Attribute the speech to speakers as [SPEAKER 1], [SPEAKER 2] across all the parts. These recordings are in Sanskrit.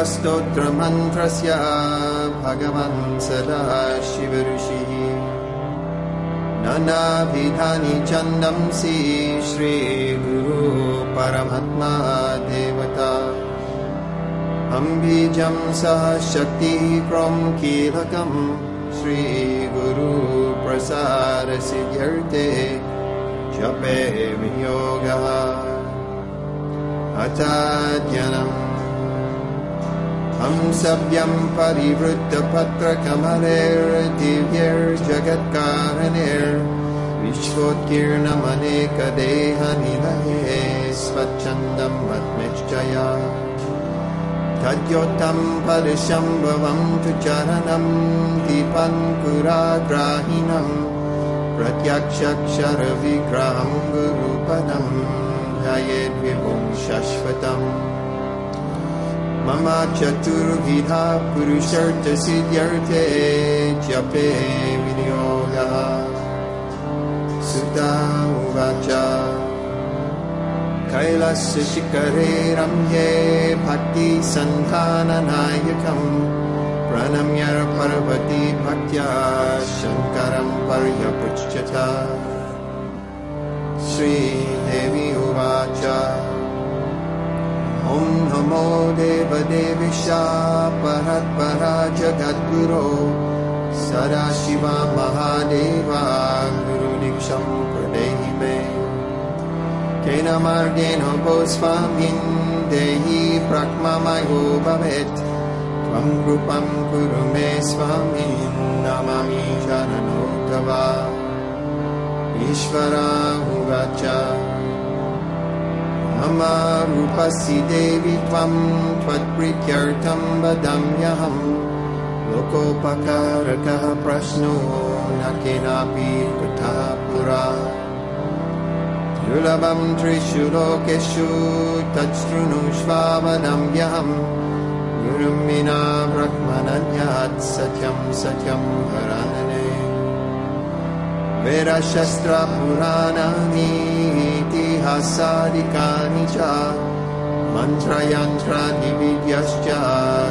[SPEAKER 1] तस्य श्रीगुरुगीतस्तोत्रमन्त्रस्य भगवन् सदा शिवऋषिः नानाविधानि छन्दंसि श्रीगुरु परमात्मा देवता। अम्बीजं सह शक्तिः क्रं कीलकम् श्रीगुरुप्रसारसिद्ध्यर्थे जपे वियोगः। अचाद्यनम् हंसव्यं परिवृत्तपत्रकमलेर्दिव्यैर्जगत्कारणेर्विश्वोत्कीर्णमनेकदेहनिलये स्वच्छन्दं मद्निश्चया। तद्योत्तं परिशम्भवं तु चरणं दीपङ्कुराग्राहिणम् प्रत्यक्षक्षरविग्रहं गुरुपदम् ध्यायेद्विभुं शश्वतम् मम चतुर्विधा पुरुषर्थसिद्ध्यर्थे जपे विनियोगः सुता उवाच कैलस्य शिखरे रम्ये भक्तिसन्धाननायकम् प्रणम्य पर्वती भक्त्या शङ्करं पर्यपृच्छत श्रीदेवी उवाच ॐ नमो देवदेविशा जगद्गुरो सदाशिवा महादेवा गुरुदीक्षं प्रदेहि मे केन मार्गेण गोस्वामिन् देहि प्रक्ममयो भवेत्। त्वं कृपं कुरु मे स्वामी नमामि शरणो तव ईश्वरा उवाच मम रूपसि देवि त्वं त्वत्प्रीत्यर्थं वदाम्यहम् लोकोपकारकः प्रश्नो न केनापि कृतः पुरा। दुर्लभं त्रिषु लोकेषु तच्छृणुष्वावदम्यहम् गुरुं विना ब्रह्मणन्यात् सत्यं सत्यं हरानने वेदशस्त्रपुराणानि इतिहासादिकानि च मन्त्रयन्त्राणि विद्यश्च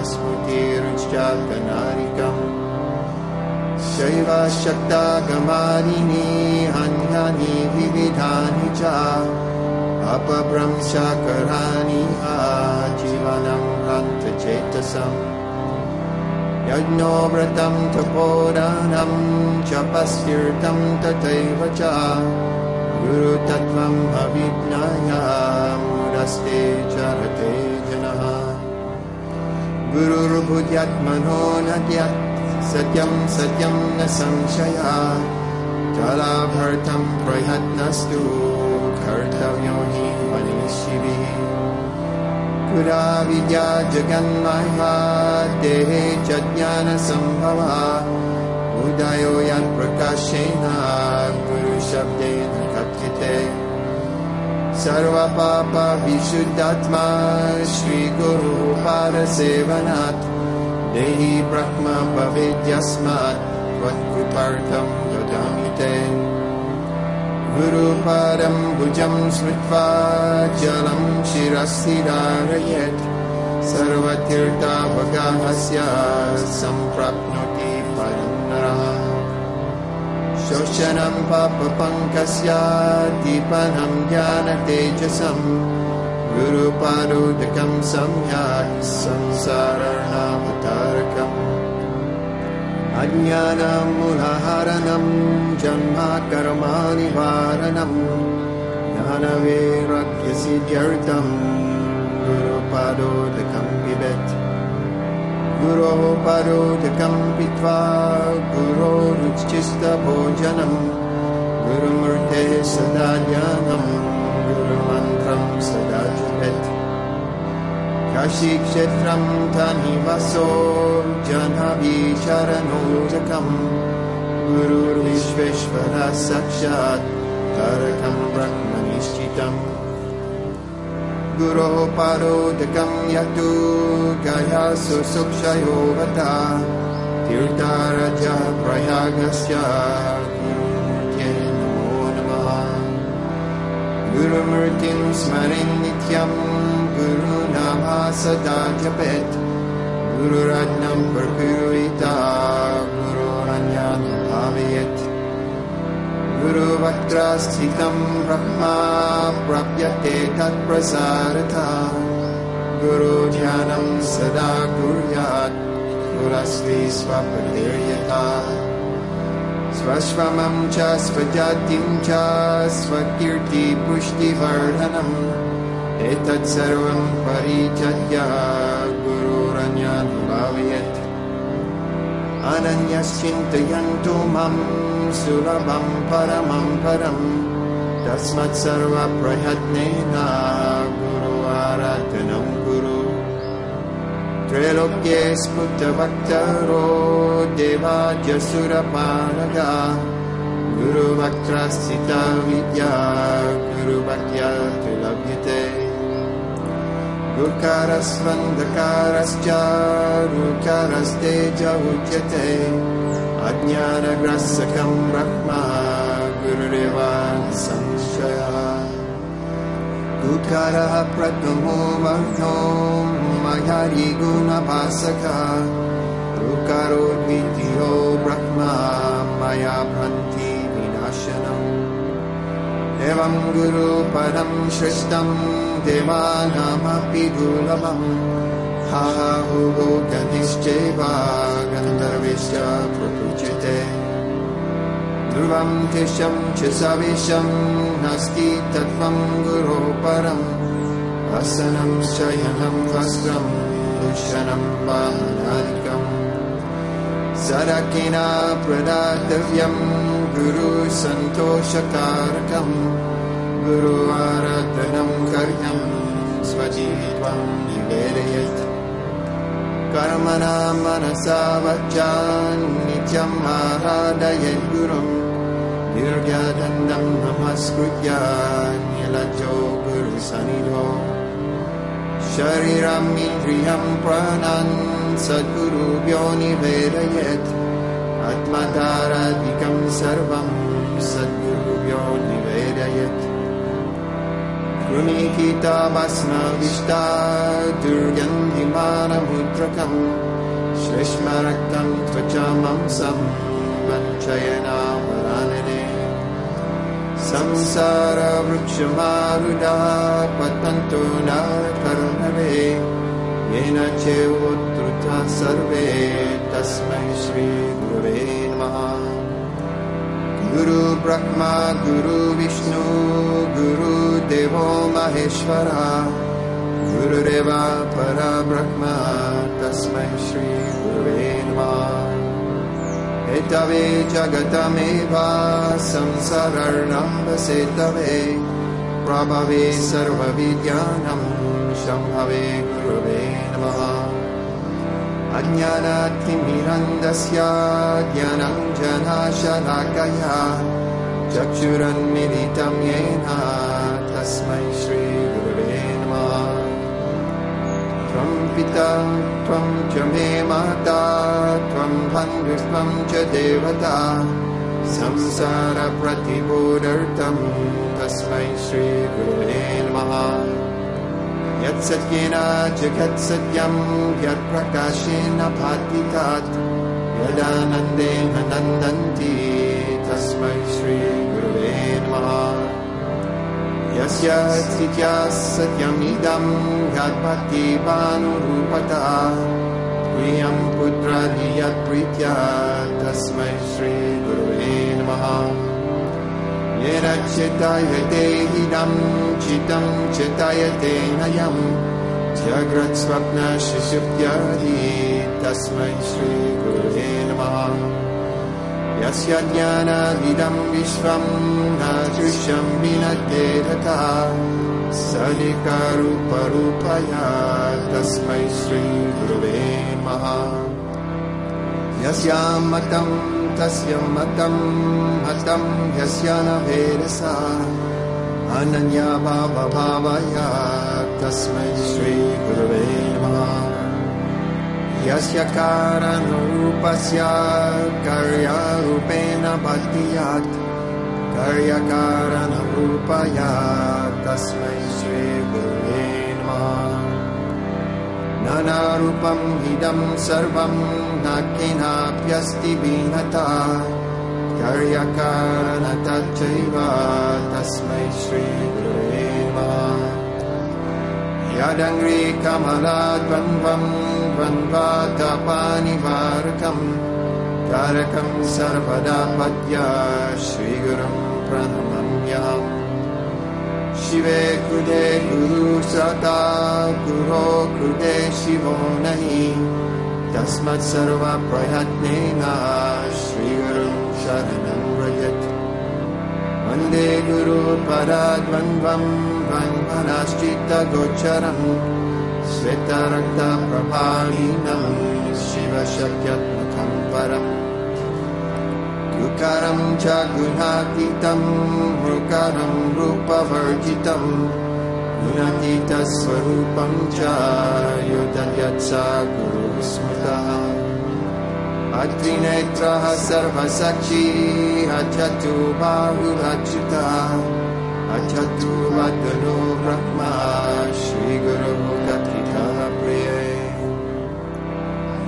[SPEAKER 1] स्मृतिरुश्च गणारिकम् शैव शक्तागमानिनि अन्यानि विविधानि च अपभ्रंशकराणि आजीवनं हन्तचेतसम् यज्ञो व्रतं तपोदानं जपस्तीर्थं तथैव च गुरुतत्त्वम् अविज्ञायामुदस्ते चरते जनः। गुरुर्भुजत्मनो न यत् सत्यं सत्यं न संशया। जलाभर्तं प्रयत्नस्तु कर्तव्यो हि मनीषिभिः पुरा विद्या देहे च ज्ञानसम्भवा। उदयो यत्प्रकाशेन गुरुशब्देन कथ्यते सर्वपापविशुद्धात्मा श्रीगुरुः पारसेवनात्। देहि ब्रह्म भवेद्यस्मात्। त्वत्कृतार्थं ददामि ते गुरुपादं भुजं स्मृत्वा जलं शिरस्थिरारयेत् सर्वतीर्थावगाहस्य सम्प्राप्नोति परं नरः शोषणं पापपङ्कस्य दीपनं ज्ञानतेजसं। गुरुपादोदकं सम्यक् संसारणावतारकम् अज्ञानमुदाहरणं जन्मकर्मानिवारणं ज्ञानवैराग्यसिद्ध्यर्थं गुरुपादोदकं पिबेत्। गुरोः पादोदकं पीत्वा गुरोरुचिस्तभोजनं गुरुमूर्ते सदा ज्ञानं गुरुमन्त्रं सदा जपेत् काशीक्षेत्रं धनिवसो जनवीचरणोजकम् गुरुर्विश्वेश्वरः साक्षात् तारकं ब्रह्मनिश्चितम् गुरोः पारोदकं यतु गया सुसुक्षयोगता तीर्थारजः प्रयागस्य गुरुमूर्त्यै नमो नमः। गुरुमूर्तिं स्मरेन् नित्यं Guru Sada Japet Guru Rajnam Prapurita Guru Ranyan Bhaviyat Guru Vaktrastitam Brahma Prapyate Tat Prasarata Guru Dhyanam Sada Kuryat Gururanyanubhavayat ananyaschintayantu mam sulabam paramam param tasmat sarva prayatnena guru aratanam guru त्रैलोक्ये स्फुटभक्तरो देवाज्यसुरपानगा गुरुवक्त्रस्थिता विद्या गुरुभक्त्या त्रिलभ्यते। रुकारस्वन्धकारश्च रुकारस्ते च उच्यते अज्ञानग्रस्सकम् ब्रह्मा गुरुरेवान् संशयः। उकारः प्रथमो वर्णो मयारिगुणभासका उकारोद्वितीयो ब्रह्मा मया विनाशनम् सृष्टं देवानामपि दुर्लभम् हा हुगो गतिश्चैव गन्धर्विश्च प्रपूज्यते। ध्रुवं तिशं च सविशं नास्ति तत्त्वं गुरो परम् वसनं शयनं वस्त्रं भूषणं वाहनादिकम् सरकिना प्रदातव्यं गुरुसन्तोषकारकम् गुरु आराधनं कर्यं स्वजीवित्वं निवेदयत्। कर्मणा मनसा वचान् नित्यम् आराधयद्गुरुम् दीर्घदन्दं नमस्कृत्य निलजो गुरुसनिधो शरीरम् इन्द्रियं प्राणान् सद्गुरुभ्यो निवेदयेत् आत्मधारादिकं सर्वं सद्गुरुभ्यो निवेदयेत्। कृमिकीताभस्मविष्टा दुर्गन्धिमानमुद्रकम् श्लेष्मरक्तं त्वचामंसं वञ्चयनापरानने संसारवृक्षमारुदा पतन्तो न करुणवे येन चेवोत्तृता सर्वे तस्मै श्रीगुरुवे नमः। गुरु ब्रह्मा गुरु विष्णु गुरुदेवो महेश्वरा गुरुरेवा परब्रह्मा तस्मै श्रीगुरुवे नमः। एतवे जगतमेव संसरणम्बसेतवे प्रभवे सर्वविज्ञानं शम्भवे नमः अज्ञानातिमिरन्दस्य ज्ञानञ्जनाशलाकया चक्षुरन्मिलितं येन तस्मै श्रीगुरुवे नमः। त्वं पिता त्वं च मे माता त्वं बन्धुत्वं च देवता संसारप्रतिबोधर्थं तस्मै श्रीगुरुवे नमः यत्सत्येन जगत्सत्यं यत्प्रकाशेन भाति तात् यदानन्देन नन्दन्ति तस्मै श्रीगुरुवे नमः। यस्य स्थित्या सत्यमिदं यद्भक्तिभानुरूपता प्रियं पुत्रादि यत्प्रीत्या तस्मै श्रीगुरुवे नमः येन चितायते इदं चितं चितायते नयं जगत्स्वप्नशिशुप्त्यादि तस्मै श्रीगुरुवे नमः। यस्य ज्ञानादिदं विश्वं न दृश्यं विनद्ये तथा सलिकारूपरूपया तस्मै श्रीगुरुवे नमः। यस्यां मतं तस्य मतं हतं यस्य न भेदसा अनन्या भावभावया तस्मै श्रीगुरुवे नमः। यस्य कारणरूपस्य कर्यरूपेण भक्तियात् कार्यकारणरूपया तस्मै श्रीगुरुवे नमः Rama Nanarupam idam sarvam nakinapyasti vinata Karyakana tachaiva tasmai Shri Gureva Yadangri kamaladvanvam vanvatapanivarkam Tarakam sarvada padya Shri Gurum pranamamyam Shive kude guru kude shivo nahi. Tasmat sarva prayatnena Shri Gurum sharanam rajat. Vande guru paradvanvam vanvanaschita gocharam. Svetarakta swarupam cha Yudanyatsa guru smutaha Atrinetraः सर्वसखी अचतु बाहुरच्युता। अचतु वदनो Brahma श्रीगुरुः कथितः प्रिये।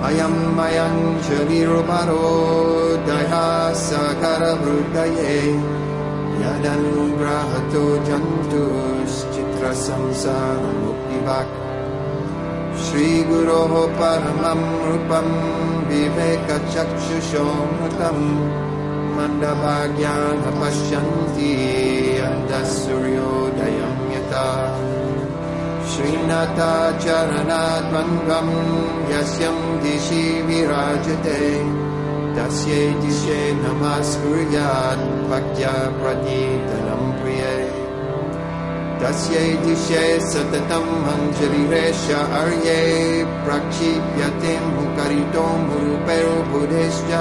[SPEAKER 1] अयम् मयम् शरीरोपरो दया सकरहृदये यदनुग्रहतो जन्तुश्चित्रसंसारमुक्तिवाक् श्रीगुरोः परमम् रूपम् विवेकचक्षुषोमृतम् मन्दभाग्यान् पश्यन्ति अन्धसूर्योदयम् यथा। श्रीनाथाचरणाद्वन्द्वम् यस्यम् दिशि विराजते। तस्यै दिशे नमस्कुर्यात् भक्त्या प्रतीतनम् प्रिये तस्यै दिशे सततम् अञ्जलिरेश अर्ये प्रक्षिप्यते मुकरितो मुरुपैर्बुधेश्च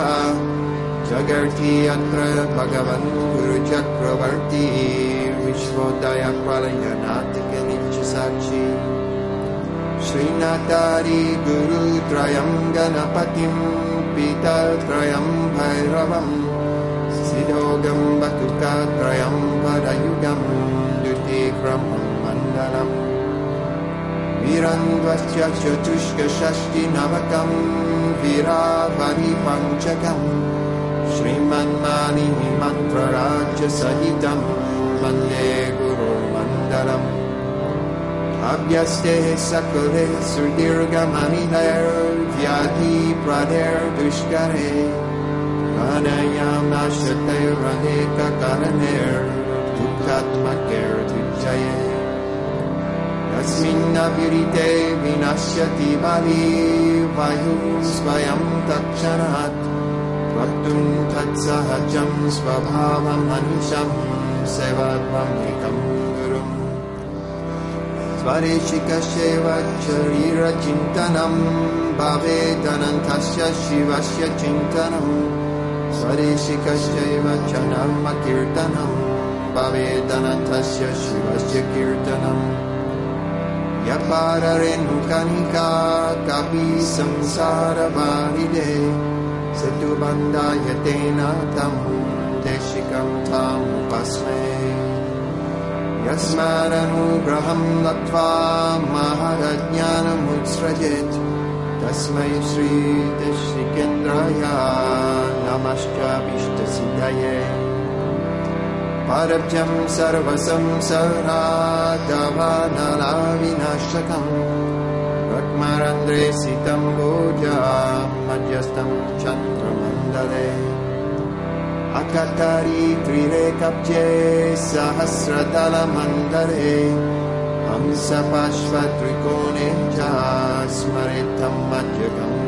[SPEAKER 1] जगर्ति अत्र भगवन् गुरुचक्रवर्ती विश्वोदय प्रलयनाथकनित्यसाक्षी श्रीनाथारि गुरुत्रयम् गणपतिम् पितत्रयम् भैरवम् सिद्धोगम् बतुकात्रयम् चतुष्कषष्टिनवकम् वीरावरिपञ्चकम् श्रीमन्मानिनि मन्त्रराज्यसहितम् वन्दे गुरुमण्डलम्। अभ्यस्ते सकुले सुदीर्घमनिलैर्व्याधिप्रदेर्दुष्करे अनयामाशतैरनेककरणैर्दुःखात्मकैर्दुर्जये यस्मिन्नविरिते विनश्यति बली वायुः स्वयं तत्क्षणात् वक्तुम् तत्सहजम् स्वभावमनिशम् सेवात्ममेकम् गुरुम् स्वरेशिकस्यैव शरीरचिन्तनम् भवेदनन्तस्य शिवस्य चिन्तनम् स्वरेशिकस्यैव च नर्मकीर्तनम् भवेदनन्तस्य शिवस्य कीर्तनम् यपाररेणुकनिका कपि संसारवारिदे सतुबन्धायतेन तम् देशिकम् तामुपस्मे यस्मादनुग्रहम् लब्ध्वा महदज्ञानमुत्सृजेत् तस्मै श्रीदेशिकेन्द्राय नमश्चाभीष्टसिद्धये परब्जम् सर्वसंसरादवानलाविनाशकम् रक्मरन्ध्रे सितम् भोजा मध्यस्थम् चन्द्रमण्डले। अकतरी त्रिरेकब्जे सहस्रदलमण्डले हंसपार्श्वत्रिकोणे च स्मरितम् मध्यगम् गुरुम्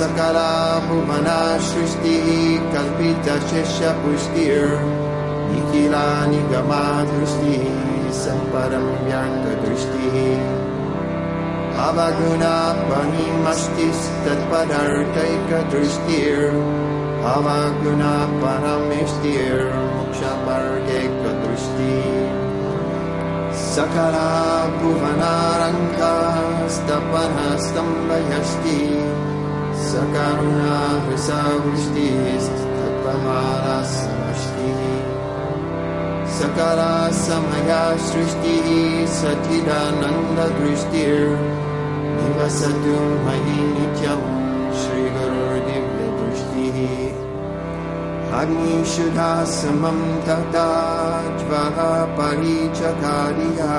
[SPEAKER 1] सकला भुवना सृष्टिः कल्पितशिष्यपुष्टिर् निखिला निगमा दृष्टिः सम्परम् व्यङ्गदृष्टिः अवगुणा पनिमस्तिस्तत्पदार्थैकदृष्टिर् अवगुणा परमेष्टिर्मोक्षमार्गैकदृष्टिः सकला भुवनारङ्गास्तपनस्तम्भयष्टि सकरुणा समष्टिः सकला समया सृष्टिः सचिदानन्ददृष्टिर्निवसतु मयि नित्यं श्रीगुरुर्दिव्यदृष्टिः। अग्निशुधा समं तथा ज्वः परिचकार्या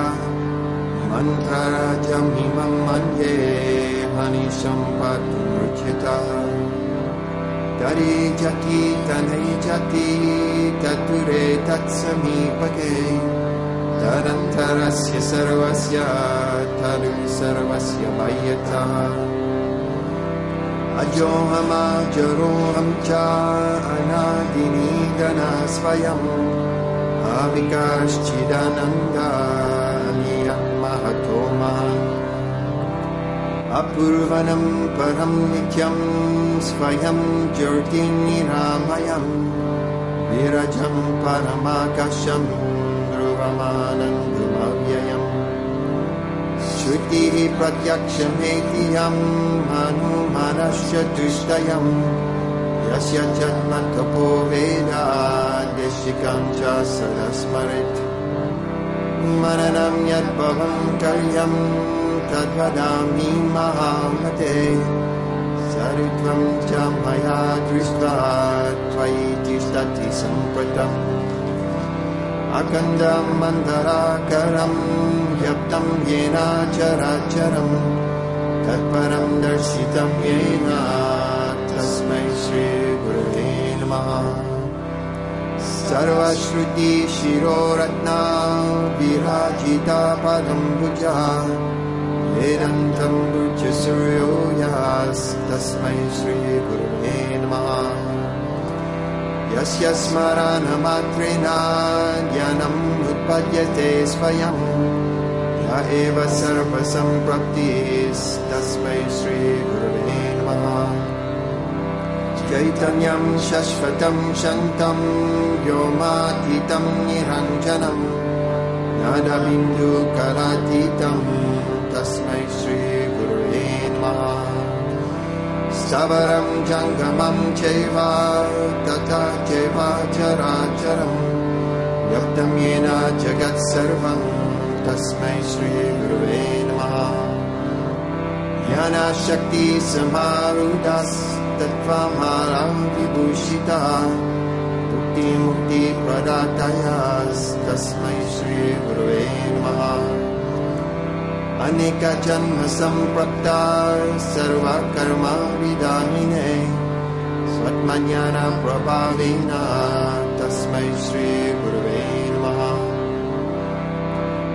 [SPEAKER 1] मन्त्रराजमिमं मन्ये तरे जति तनै जति ततुरे तत्समीपके तदन्तरस्य सर्वस्य तनु सर्वस्य मय्यता अजोऽहमाजरोऽहं च अनादिनीदना स्वयम् अविकाश्चिदनन्दानीयं अपूर्वनं परं नित्यं स्वयं ज्योतिर्निरामयम् विरजं परमाकशं ध्रुवमानन्दमव्ययम्। श्रुतिः प्रत्यक्षमेतियं हनुमानश्च दृष्टयम्। यस्य जन्मतपो वेदादेशिकं च सदा स्मरेत् मननं यद्भवं कल्यं तद्वदामि महामते। सरित्वं च मया दृष्ट्वा त्वयि तिष्ठति सम्प्रतम् अकन्दं मन्दराकरं व्यक्तं येन चराचरम् तत्परं दर्शितं येन तस्मै श्रीगुरुवे नमः। सर्वश्रुतिशिरोरत्ना विराजिता पदं भुजा यास्तस्मै श्रीगुरुवे नमः। यस्य स्मरणमात्रेण ज्ञानम् उत्पद्यते स्वयं य एव सर्वसम्प्रप्तिस्तस्मै श्रीगुरुवे नमः। चैतन्यं शश्वतं शन्तं व्योमातीतं निरञ्जनम् ज्ञानबिन्दुकलातीतं तस्मै श्रीगुरुवे नमः। सबरं जङ्गमं चैव तथा चैव चराचरम् व्यक्तं येन जगत्सर्वं तस्मै श्रीगुरुवे नमः। ज्ञानशक्तिसमारूढस्तत्त्वमालां विभूषिता मुक्तिमुक्तिप्रदातयास्तस्मै श्रीगुरुवे नमः अनेकजन्मसम्पत्ता सर्वकर्मविदाहिने स्वत्मज्ञानप्रभावेन तस्मै श्रीगुरुवे नमः।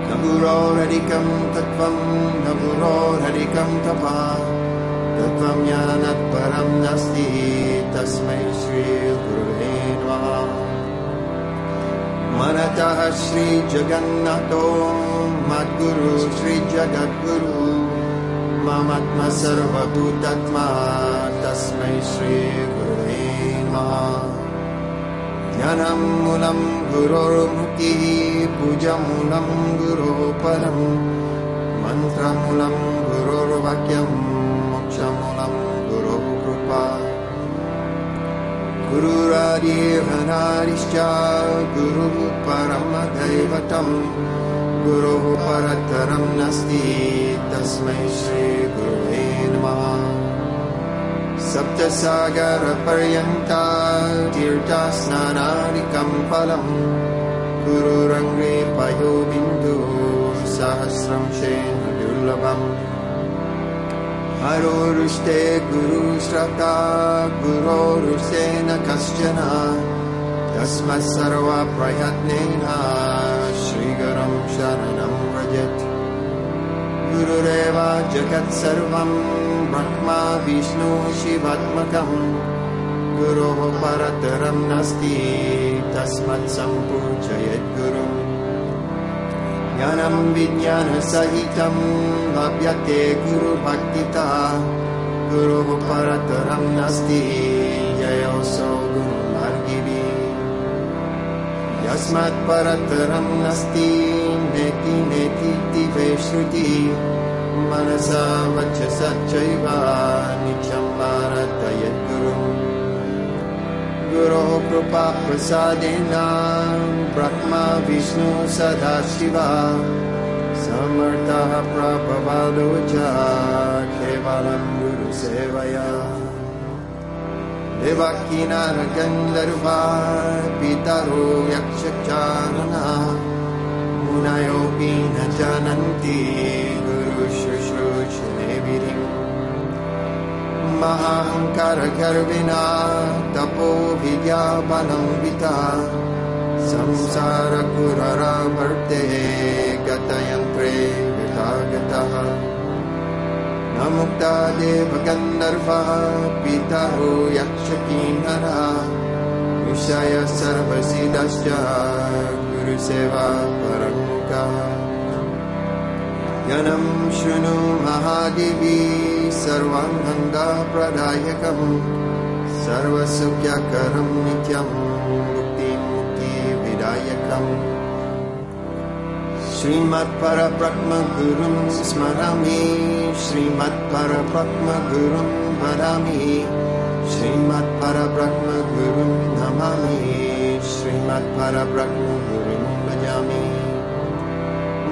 [SPEAKER 1] न गुरोरधिकं तत्त्वं न गुरोरधिकं तपा तत्त्वं ज्ञानत्परं नास्ति तस्मै श्रीगुरुवे नमः। मनतः श्रीजगन्नाथो मद्गुरु श्रीजगद्गुरु ममात्म सर्वभूतात्मा तस्मै श्रीगुरुवे ज्ञानं मूलं गुरोर्मुक्तिः पूजमूलं गुरोः परम् मन्त्रमूलं गुरोर्वाक्यं मोक्षमूलं गुरोः कृपा गुरुरार्यहनारिश्च गुरुः परमदैवतम् गुरोः परतरं नास्ति तस्मै श्रीगुरुवे नमः। सप्तसागरपर्यन्ता तीर्थस्नानादिकं फलम् गुरुरङ्गे पयोबिन्दु सहस्रं शेन दुर्लभम् हरोरुष्टे गुरुश्रता गुरोरुषेण कश्चन। तस्मत् सर्वप्रयत्नेन श्रीगुरं शरणं व्रजत्। गुरुरेव जगत्सर्वं ब्रह्मा विष्णु शिवात्मकम् गुरोः परतरं नास्ति तस्मत् सम्पूजयद्गुरुम् ज्ञानं विज्ञानसहितं लभ्यते गुरुभक्तिता। गुरुः परतरं नास्ति ययोऽसौ यस्मात् परतरं नास्ति नेति नेति दिवे श्रुति। मनसा वचसा चैव नित्यं भारतयद्गुरुम् गुरोः कृपाप्रसादेन ब्रह्मा विष्णु सदाशिवा। समर्थः प्रभवादो च केवलं गुरुसेवया देवकीनरगन्धर्वा पितरो यक्षचारणा मुनयोऽपि न जानन्ति गुरुशुश्रूषणे महाङ्करगर्विना तपो विद्याबलम्बिता संसारपुररावर्ते गतयन्त्रे विभागतः मुक्ता देवगन्धर्वः पितरो यक्षकीनरा विषय सर्वसिदश्च गुरुसेवा परङ्कः यनं शृणु महादेवी सर्वाङ्गप्रदायकम् सर्वसुख्यकरं नित्यं मुक्तिमुक्तिविदायकम् श्रीमत्परब्रह्मगुरुं स्मरामि। श्रीमत्परब्रह्मगुरुं वदामि श्रीमत्परब्रह्मगुरुं नमामि। श्रीमत्परब्रह्मगुरुं भजामि।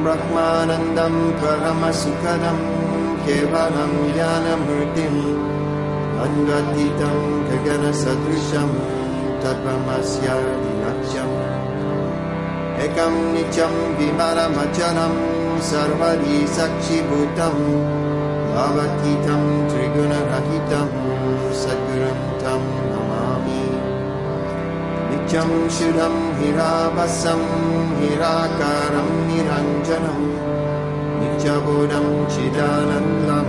[SPEAKER 1] ब्रह्मानन्दं परमसुखदं केवलं ज्ञानमूर्तिम् अन्वतीतं गगनसदृशं तत्त्वमस्यादिलक्ष्यम् एकं नित्यं विमलमचलं सर्वरी साक्षिभूतं भवतीतं त्रिगुणरहितं सद्गुरुं तं नमामि। नित्यं शुद्धं हिरावसं हिराकारं निरञ्जनं नित्यबोधं चिदानन्दं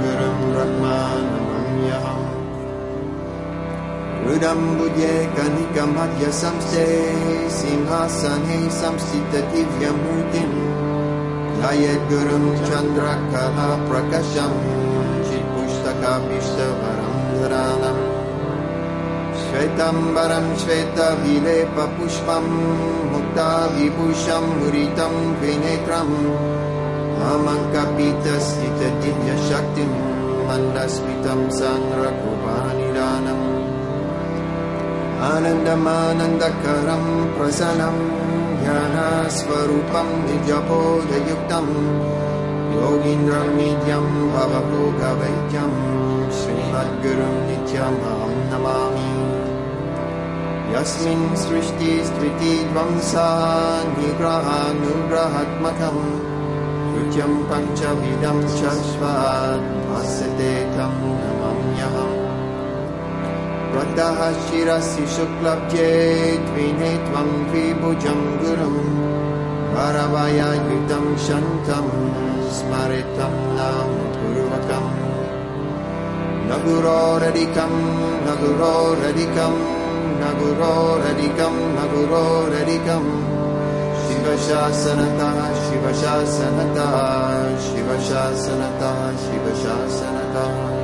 [SPEAKER 1] गुरुं ब्रह्मानमम्यहम् रुदम्बुजे कनिकमध्यसंस्थे सिंहासने संस्थितदिव्यमूर्तिम् जयद्गुरुं चन्द्रकलाप्रकशं चित्पुस्तकाभीष्टवरं धरानम् श्वेतम्बरं श्वेतविलेपपुष्पं मुक्ताविभूषं मुरितं विनेत्रम् अमङ्कपीतस्थितदिव्यशक्तिं मन्दस्मितं सङ्ग्रकुपानिदानम् आनन्दमानन्दकरं प्रसन्नं ज्ञानस्वरूपं निजबोधयुक्तं योगीन्द्रं नित्यं भवभोगवैद्यं श्रीमद्गुरुं नित्यमहं नमामि। यस्मिन् सृष्टिस्थितिध्वंसा निग्रहानुग्रहात्मकम् कृत्यं पञ्चविधं शश्वत् भास्यते तं नमाम्यहम् वृद्धः शिरसि शुक्लब्जे द्विने त्वं द्विभुजं गुरुं। वरवयायुतं शन्तं स्मरितं नाम पूर्वकम् न गुरोरधिकं न गुरोरधिकं न गुरोरधिकं न गुरोरधिकं शिवशासनतः शिवशासनतः शिवशासनतः शिवशासनतः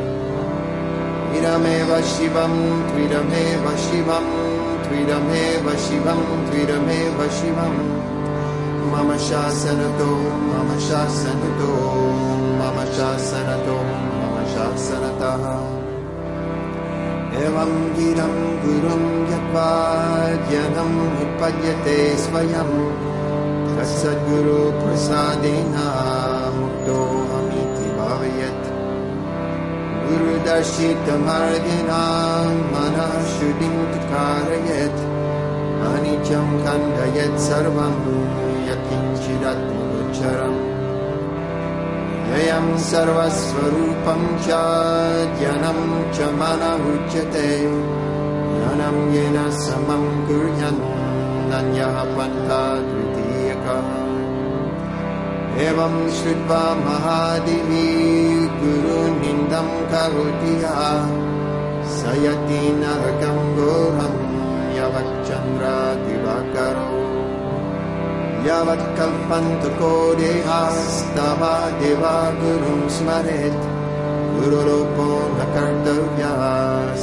[SPEAKER 1] त्विरमेव शिवं त्विरमेव शिवं त्विरमेव शिवं त्विरमेव शिवं। मम शासनतो मम शासनतो मम शासनतो मम शासनतः। एवं गिरं गुरुं यत्त्वा जनं निपद्यते स्वयं। तत्सद्गुरुप्रसादेन गुरुदर्शितमार्गिणां मनः कारयत् अनिचं खण्डयत् सर्वं यत्किञ्चिदत्मगोचरम् ययं सर्वस्वरूपं च जनं च मनः उच्यते ज्ञानं येन समं पन्था द्वितीयकः एवं श्रुत्वा महादेवी गुरुनिन्दं करोति यः। स यति नरकं घोरं यवच्चन्द्रादिवाकरो यावत्कल्पन्तको देहास्तवा देवा गुरुं स्मरेत्। गुरुरूपो न कर्तव्यः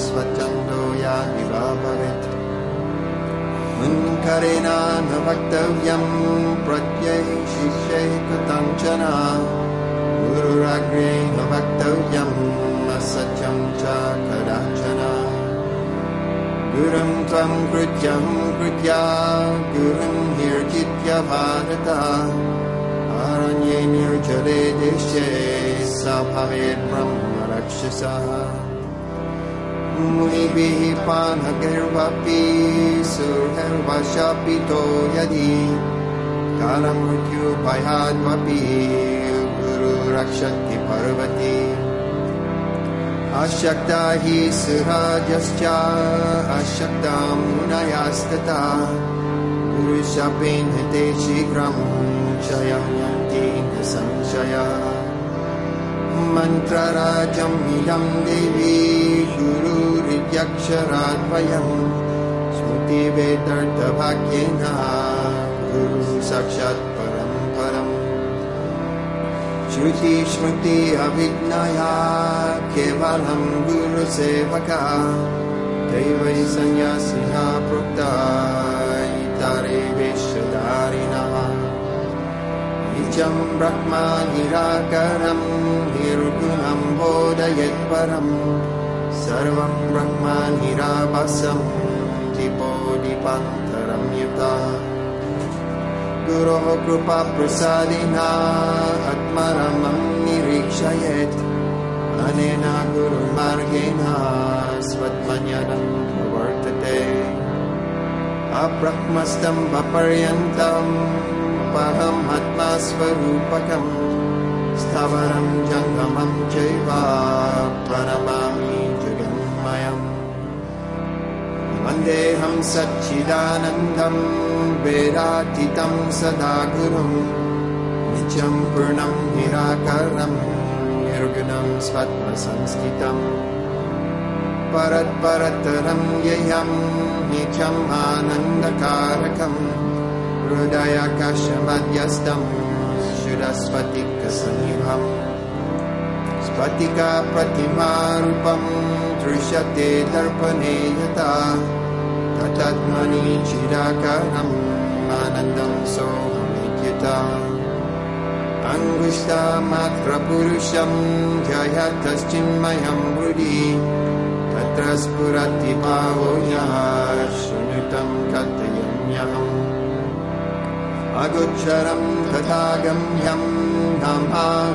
[SPEAKER 1] स्वच्छन्दो यादिवा भवेत् मुन्करेण न वक्तव्यं प्रत्यय शिष्यै कृतञ्चन गुरुराग्रे न। वक्तव्यम् असत्यं च कदाचन। गुरुं त्वं कृत्यं कृत्या गुरुं निर्जित्य भारत। अरण्ये निर्जले देशे स ब्रह्मरक्षसः मुनिभिः पानगैर्वपि सुहर्वशपितो यदि कालमृत्युभयाद्वपि गुरुरक्षति पर्वती। अशक्ता हि सुराजश्च अशक्तां मुनयास्तता गुरुशपेन ते शीघ्रं शयन्ति न संशयः मन्त्रराजम् इदं देवी गुरुरित्यक्षराद्वयम् स्मृतिवेदर्थभाग्येन गुरु साक्षात् परं परम्। श्रुति अभिज्ञया केवलं गुरुसेवका दैवै सन्न्यासिनः प्रोक्ता इतरे ब्रह्मा निराकरं निर्गुणं बोधयत्परं। सर्वं ब्रह्मा निराभसं दिपोदिपान्तरं युता गुरोः कृपाप्रसादिना आत्मरमं निरीक्षयेत्। अनेन गुरुमार्गेण स्वत्मज्ञानं प्रवर्तते। अब्रह्मस्तम्भपर्यन्तम् परम् आत्मास्वरूपकम् स्थावरं जङ्गमं चैव प्रणमामि जगन्मयम्। वन्देऽहं सच्चिदानन्दं सदा गुरुम् नित्यं पूर्णं निराकरणं निर्गुणं स्वत्मसंस्थितम् परत्परतरं ययं नित्यम् आनन्दकारकम् हृदयाकाशमध्यस्थं शिरस्फटिकसन्निभम् स्फटिकाप्रतिमारूपं दृश्यते दर्पणे यथा। तत्मनि चिराकरम् आनन्दं सोऽहमित्युता अङ्गुष्टामात्रपुरुषं जयतश्चिन्मयं हृदि तत्र स्फुरति भावो यः अगोचरं तथा गम्यं नामारूपाविवर्जितं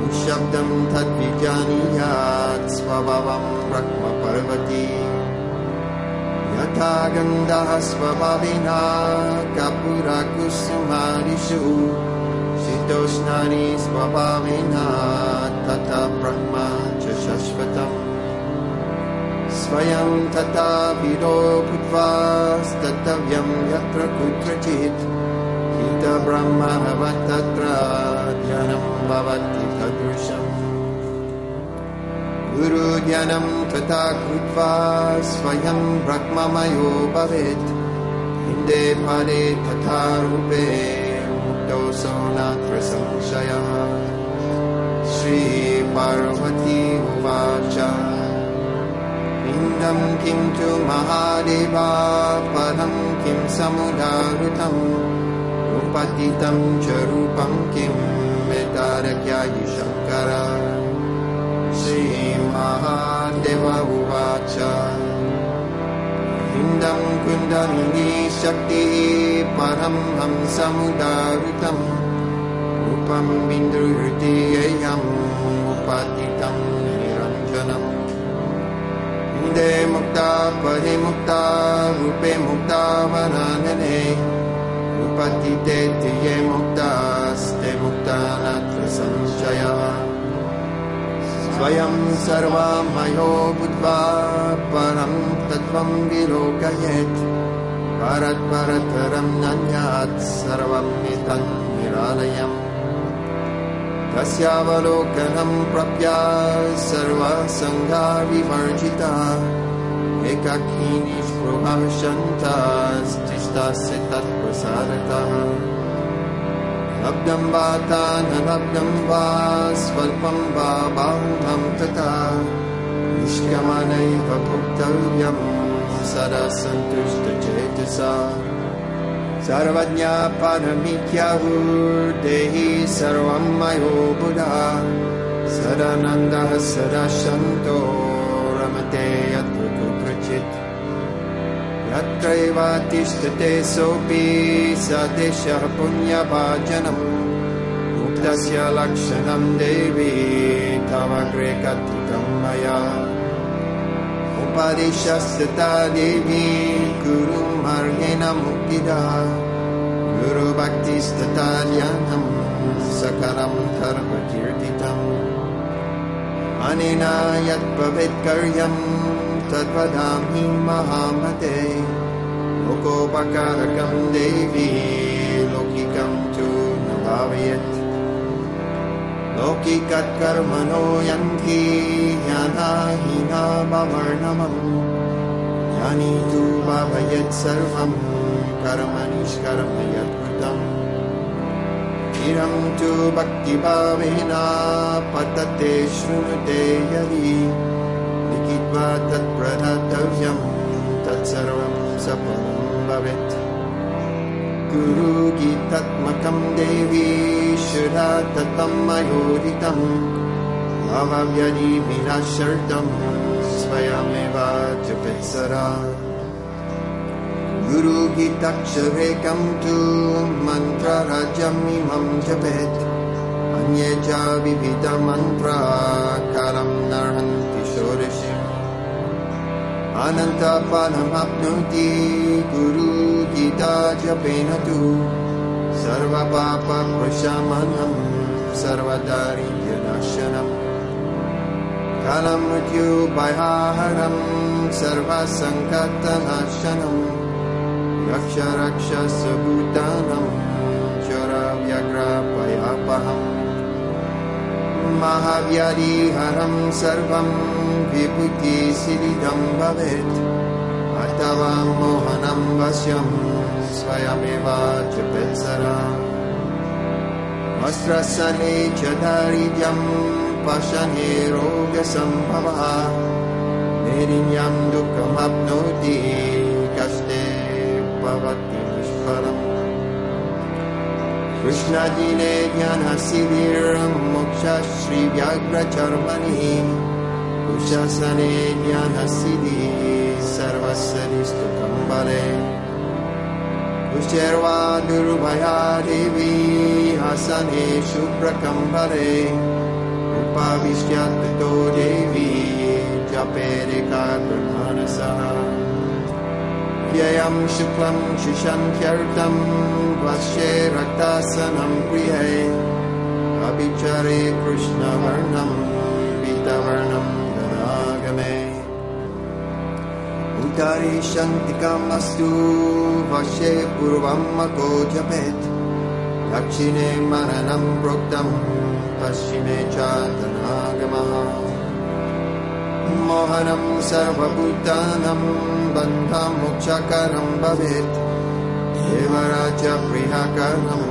[SPEAKER 1] निःशब्दं तद्विजानीयात् स्वभावं ब्रह्मपर्वती। यथा गन्धः स्वभाविना कपुरकुसुमादिषु। शीतोष्णानि स्वभावेन तथा ब्रह्म च शाश्वतम् स्वयं तथा स्तव्यं यत्र कुत्रचित्। गीतब्रह्म तत्र ध्यानं भवति सदृशम् गुरुध्यानं तथा कृत्वा स्वयं ब्रह्ममयो भवेत्। हिन्दे परे तथा रूपे मुक्तोऽसौ नात्र संशयः। श्रीपार्वती उवाच इन्दं किं तु महादेवा पदं किं समुदाहृतम् उपतितं च रूपं किं मेतारक्यायि शङ्कर? श्रीमहादेव उवाच। इन्दं कुन्दलिनी शक्तिः परं हं समुदाहृतम् बिन्दुहृदयम् उपतितं निरञ्जनम् इन्दे मुक्ता परिमुक्ता रूपे मुक्ता वरानने उपतिते नात्र संशयः। स्वयं सर्वामयो बुद्ध्वा परं तत्त्वं विलोकयेत्। परत्परतरं नन्यात् सर्वम् निरालयम् तस्यावलोकनं प्रप्या सर्वसङ्गा विवर्जिता एकाकी निष्पृहशन्तास्तिष्ठास्य तत्प्रसारतः। लब्धं वा तानलब्धं वा स्वल्पं वा बाहुं तथा। निष्गमनैव भोक्तव्यं सदा सन्तुष्टचेतसा सर्वज्ञा हि सर्वं मयो बुधा। सदानन्दः सदा सन्तो रमते यत्र कुत्रचित् यत्रैव तिष्ठते सोऽपि स दशः पुण्यपाचनम् मुक्तस्य लक्षणं देवी तमग्रे कर्तुं मया। उपदिशस्ता देवी गुरुमर्गेण मुक्तिदा गुरुभक्तिस्तथा ज्ञानम् सकलम् धर्मकीर्तितम् अनेन यद्भवेत्कर्यम् तद्वदामि महामते। लोकोपकारकम् देवी लौकिकम् तु न भावयत् लौकिकत्कर्मणो यन्ति ज्ञानाहीना वर्णमम् ज्ञानी तु भावयत् सर्वम् कर्म निष्कर्म यत्कृतम् इरं तु भक्तिभावेन पतते शृणुते यदि। लिखित्वा तत्प्रदातव्यम् तत्सर्वं सफलं भवेत् गुरुगीतात्मकं देवी शुरा तत्त्वं मयोदितम् भवव्यदि विनाशर्तम् स्वयमेव जपेत्सरा। गुरुगीताक्षरेकं तु मन्त्रराज्यमिमं जपेत्। अन्ये च विविधमन्त्रा कालं नर्हन्ति षोडशीम् अनन्तपानमाप्नोति गुरुगीता जपेन तु सर्वपापप्रशमनं सर्वदारिद्र्यनाशनम् कालमृत्युभयाहरं सर्वसङ्कटनाशनम् रक्ष रक्ष सुभूतानं चोरव्यग्रभयापहम् महाव्याधिहरं सर्वं भवेत् अथवा मोहनं वश्यं स्वयमेव जपेत्सरा वस्त्रसने च दारिद्र्यं पशने रोगसम्भवः। निरिञ्जं दुःखमप्नोति कष्टे भवति निष्फलम्। कृष्णदिने ज्ञानसिद्धिर्मोक्षश्रीव्याघ्रचर्मणि कुशसने ज्ञानसिद्धिः सर्वस्य बले। कुशर्वा दुर्भया देवी हसने शुभ्रकम्बले। उपाविश्यतो देवी जपेरिकाग्रमानसः व्ययं शुक्लं शिशन्त्यर्थं वश्ये रक्तासनं प्रिये। अभिचरे कृष्णवर्णं उदरिशन्तिकमस्तु वश्ये पूर्वं मको जपेत् दक्षिणे मननं प्रोक्तं पश्चिमे च धनागमः मोहनं सर्वभूतानं बन्धं मोक्षकरं भवेत्। देवराज प्रियकरं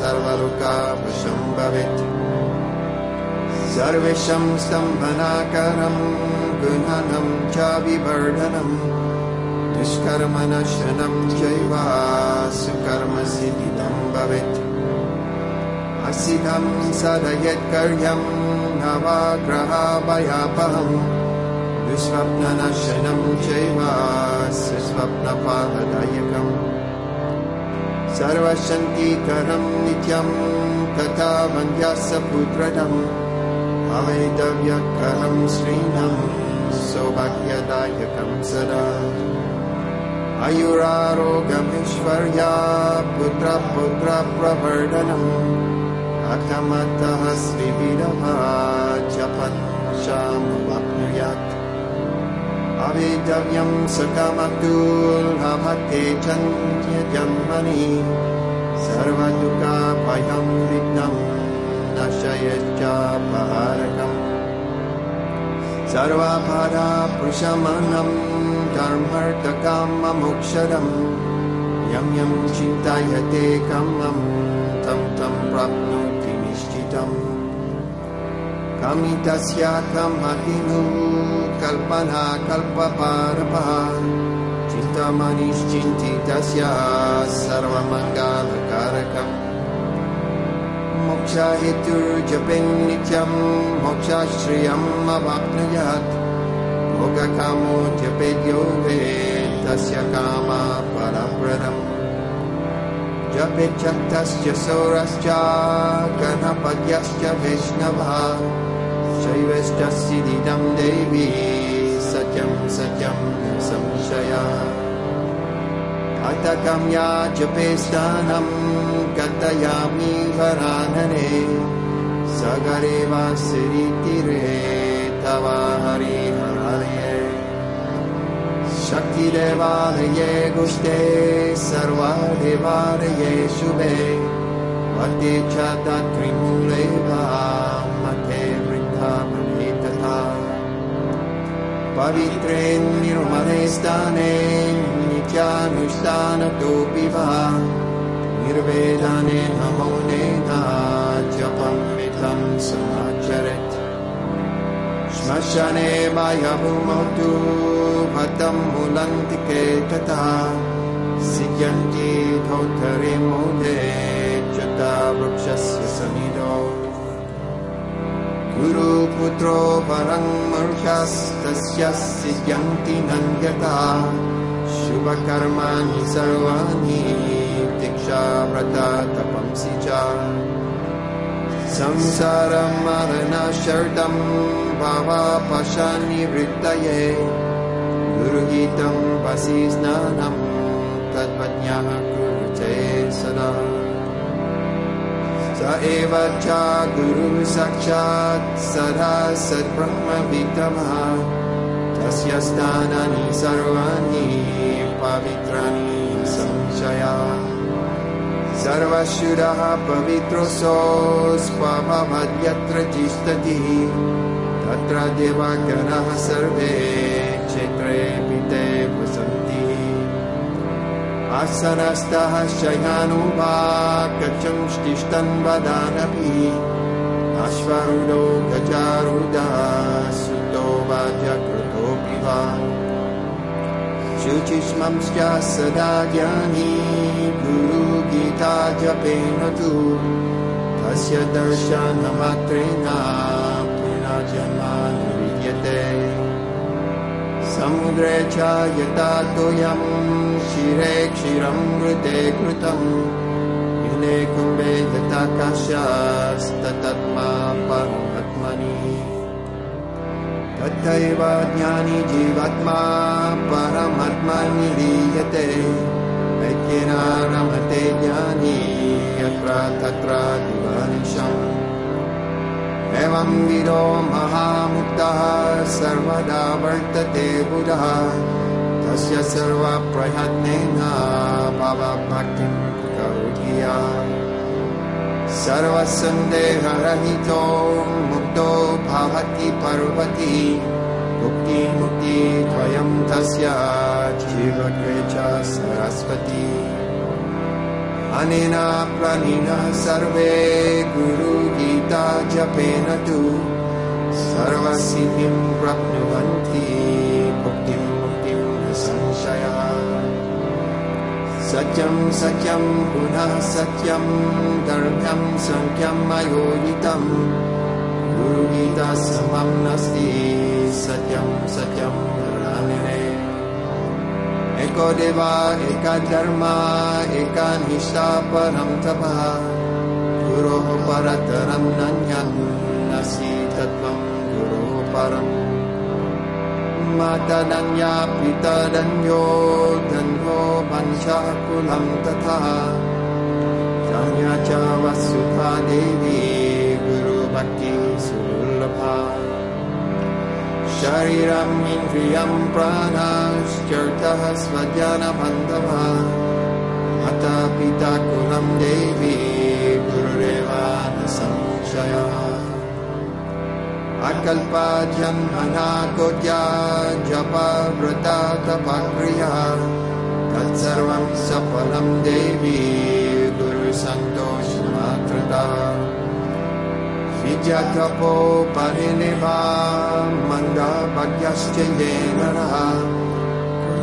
[SPEAKER 1] सर्वलोकावशं भवेत्। सर्वेषां स्तम्भनाकरं विवर्धनं असिधं सदयत्कर्यं नवाग्रहाभयापहम् दुःस्वप्ननशनं चैव सुस्वप्नपाददायकम्। सर्वशन्तिकरं नित्यं तथा वन्द्यासपुत्रदम्। अवैतव्यकरं श्रीणं सौभाग्यदायकं सदा। आयुरारोगमीश्वर्या पुत्रपुत्रप्रवर्धनम् अथमतः श्रीविरभा जपन्शामवाप्नुयात् अवेदव्यं सकमतुर्भवते चन्त्यजन्मनि सर्वदुःखाभयं विघ्नं नशयच्चापहारकम् सर्वाभाराप्रशमनं धर्मर्थकाममोक्षदम् यं यं चिन्तयते कमं तं तं प्राप्नोति निश्चितम्। कमितस्य कमहिनु कल्पना कल्पपारपः चिन्तमनिश्चिन्तितस्य सर्वमङ्गलकारकम् मोक्षहेतुर्जपेन् नित्यं मोक्षाश्रियम् अवाप्नुयात् भोगकामो जपेद्यो वेत् तस्य कामा परप्रदम् जपिच्छक्तस्य सौरश्च गणपत्यश्च वैष्णवः शैवश्चिदिदं देवी सत्यं सत्यं संशया गम्या जपे स्थानं कथयामि वरानने। सगरे वा सिरितिरे तव हरिहरये। शक्तिदेवालये गुष्टे सर्वादेवालये शुभे। वते च तत्त्रिमूले वा मध्ये वृद्धा तथा। पवित्रे निर्मले स्थाने नित्यानुष्ठानतोऽपि वा निर्वेदाने मौनेन जपं मिथं समाचरत्। श्मशने मायभूमौ भतं मुलन्तिके तथा सिजन्ति धौधरे मूले च्युता वृक्षस्य सनिधौ गुरुपुत्रो परं मर्षस्तस्य सिजन्ति नन्द्यता शुभकर्माणि सर्वाणि दीक्षाव्रता तपंसि च। संसारं मरणशर्तं भावापशान्निवृत्तये गुरुगीतं वसि स्नानं तद्वज्ञः कुरुते सदा। स एव च गुरुः साक्षात् सदा सद्ब्रह्मविक्रमः तस्य स्थानानि सर्वाणि पवित्राणि संशया। सर्वशुरः पवित्रोऽसोऽस्पभवद्यत्र तिष्ठति। तत्र देवगणः सर्वे क्षेत्रेऽपि ते वसन्ति। आसनस्थः शयानुवा तिष्ठन् वदानपि। अश्वरुडो गजारुडः सुतो वा वा शुचिष्मंश्च सदा ज्ञानी गुरुगीता जपेन तु तस्य दर्शनमात्रेण पुनर्जन्मानुविद्यते समुद्रे च यथा तोयं क्षीरे क्षीरं मृते कृतं कुम्भे यथा काश्यास्ततत्मा परमात्मनि तथैव ज्ञानी जीवात्मा परमात्मनि लीयते ऐक्येन रमते ज्ञानी यत्र तत्र दिवानिशम् एवं विदो महामुक्तः सर्वदा वर्तते बुधः। तस्य सर्वप्रयत्नेन भवभक्तिं करोति सर्वसन्देहरहितो मुक्तो भवति पर्वती। मुक्तिमुक्तिद्वयं तस्य जीवके च सरस्वती। अनेन प्रणिनः सर्वे गुरुगीता जपेन तु। सर्वसिद्धिं प्राप्नुवन्ति। मुक्तिं मुक्तिं संशयः सत्यं सत्यं पुनः सत्यं दर्भ्यं सङ्ख्यम् अयोजितम् गुरुगीता समं नास्ति सत्यं सत्यं वरानने एको देवा एका धर्मा एका निष्ठा परं तपः गुरोः परतरं नन्यन्नसि तत्त्वं गुरोः परम् मातदन्या पितदन्यो धन्यो वंशः कुलं तथा च वसुधा देवी सुलभा शरीरम् इन्द्रियं प्राणश्चर्तः स्वजनबन्धवः माता पिता कुलं देवी गुरुरेव संशयः अकल्पा जन्मना कोट्या जपा व्रता तपक्रिया तत्सर्वं सफलं देवी गुरुसन्तोषमातृता नरः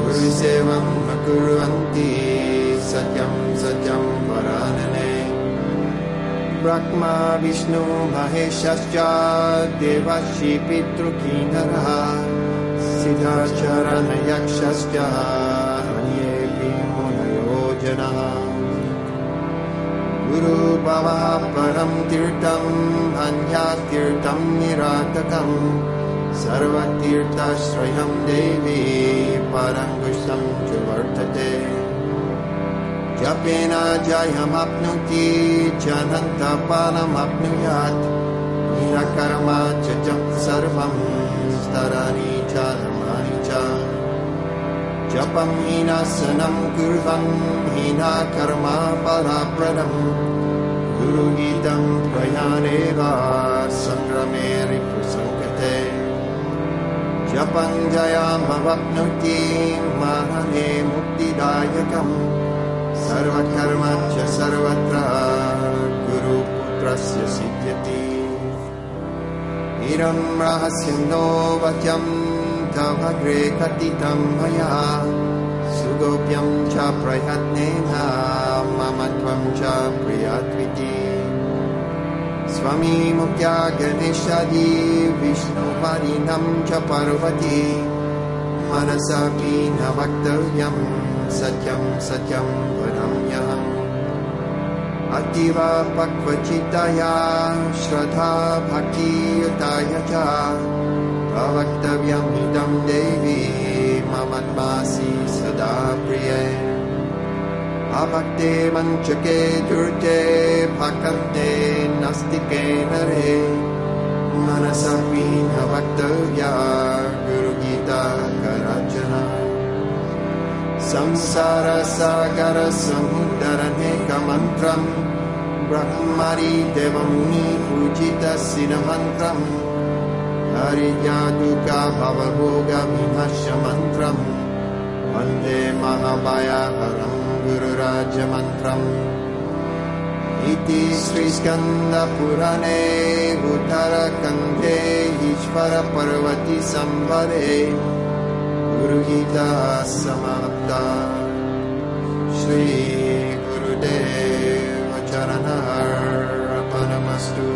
[SPEAKER 1] गुरुसेवं न कुर्वन्ति सत्यं सत्यं वरानने। ब्रह्मा विष्णु महेशश्च देवश्री पितृकीनरः। सिद्धाचरणयक्षश्च अन्येऽपि मुनयो जनः गुरुभवः तीर्थम् अन्यातीर्थं निरातकम्। सर्वतीर्थाश्रयं देवी परङ्गुष्ठं च वर्तते। जपेन जयमप्नुति जनन्तपालमप्नुयात् हीनकर्मा च सर्वं स्तराणि च जपं हीनासनं कुर्वन् हीनाकर्मा पराप्रदम् गुरुगीतं सङ्ग्रमे रिपुसङ्गते जपं जयामवप्नुति महने मुक्तिदायकम्। सर्वकर्म च सर्वत्र गुरुपुत्रस्य सिद्ध्यति। इरं रहस्यं नो वचम् तमग्रे कथितं मया सुगोप्यं च प्रयत्नेन मम त्वं च स्वमी मुख्या गणेशादि विष्णुपरिणं च पर्वती। मनसापि न वक्तव्यम् सत्यं सत्यं वदाम्यहम् अतीव पक्वचित्तया श्रद्धा भक्तियुताय च प्रवक्तव्यमिदं देवी ममन्मासि सदा प्रिये। अभक्ते मञ्चके दुर्ते भक्ते नास्तिके नरे। मनसपि न वक्तव्या गुरुगीता कराचना संसारसागरसमुदरनेकमन्त्रम् ब्रह्मरि देवमुनि पूजितशिरमन्त्रम् हरिजादुका भवभोगविमर्शमन्त्रम् वन्दे महामायाहरम् गुरुराजमन्त्रम्। इति श्रीस्कन्दपुराणे ईश्वरपर्वति संवरे। गुरुगीता समाप्ता श्रीगुरुदेव चरणर्पणमस्तु